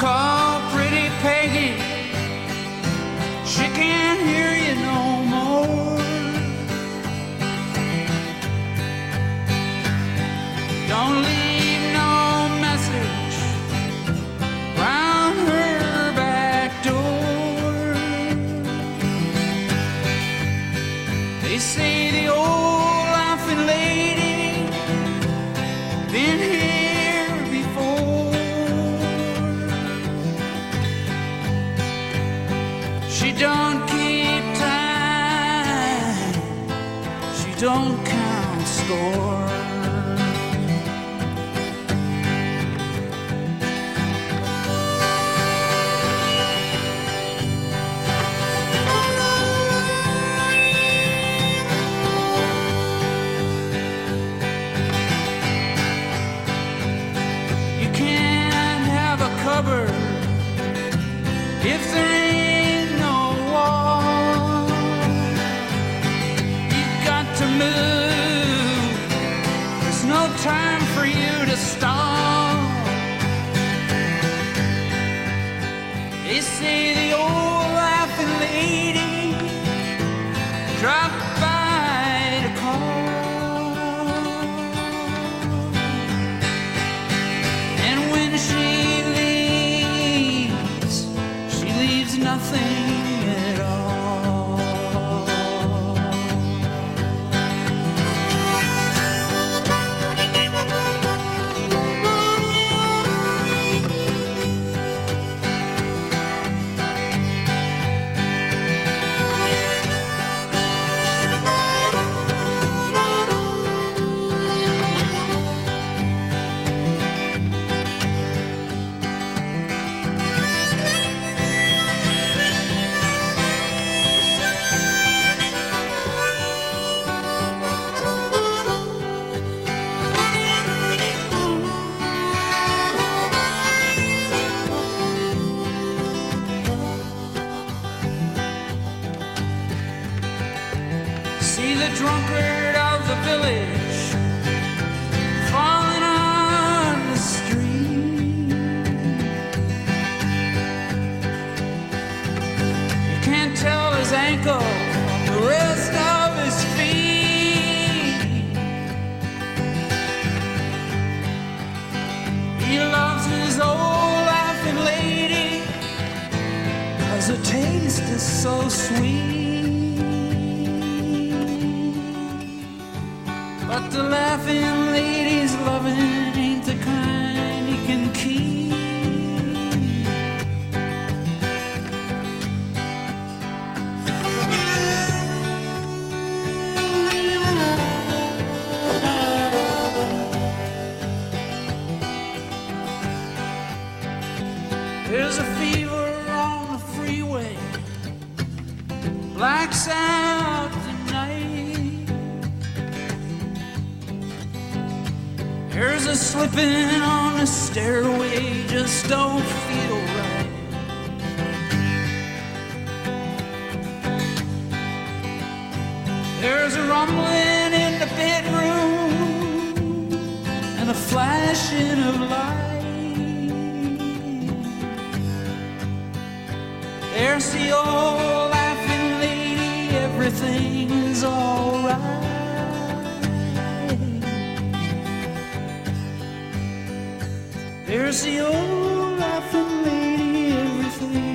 call pretty Peggy. She can't hear you no more. Don't leave no message round her back door. They say the old She don't keep time. She don't count score. You can't have a cupboard if there time for you to stall. They say the old laughing lady dropped by to call. And when she leaves, she leaves nothing drunkard of the village falling on the street. You can't tell his ankle from the rest of his feet. He loves his old laughing lady, cause her taste is so sweet. But the laughing lady's loving ain't the kind you can keep. There's a fever on the freeway, blacks out There's a slipping on the stairway, just don't feel right. There's a rumbling in the bedroom and a flashing of light. There's the old laughing lady, everything is alright. There's the old laughing lady, everything.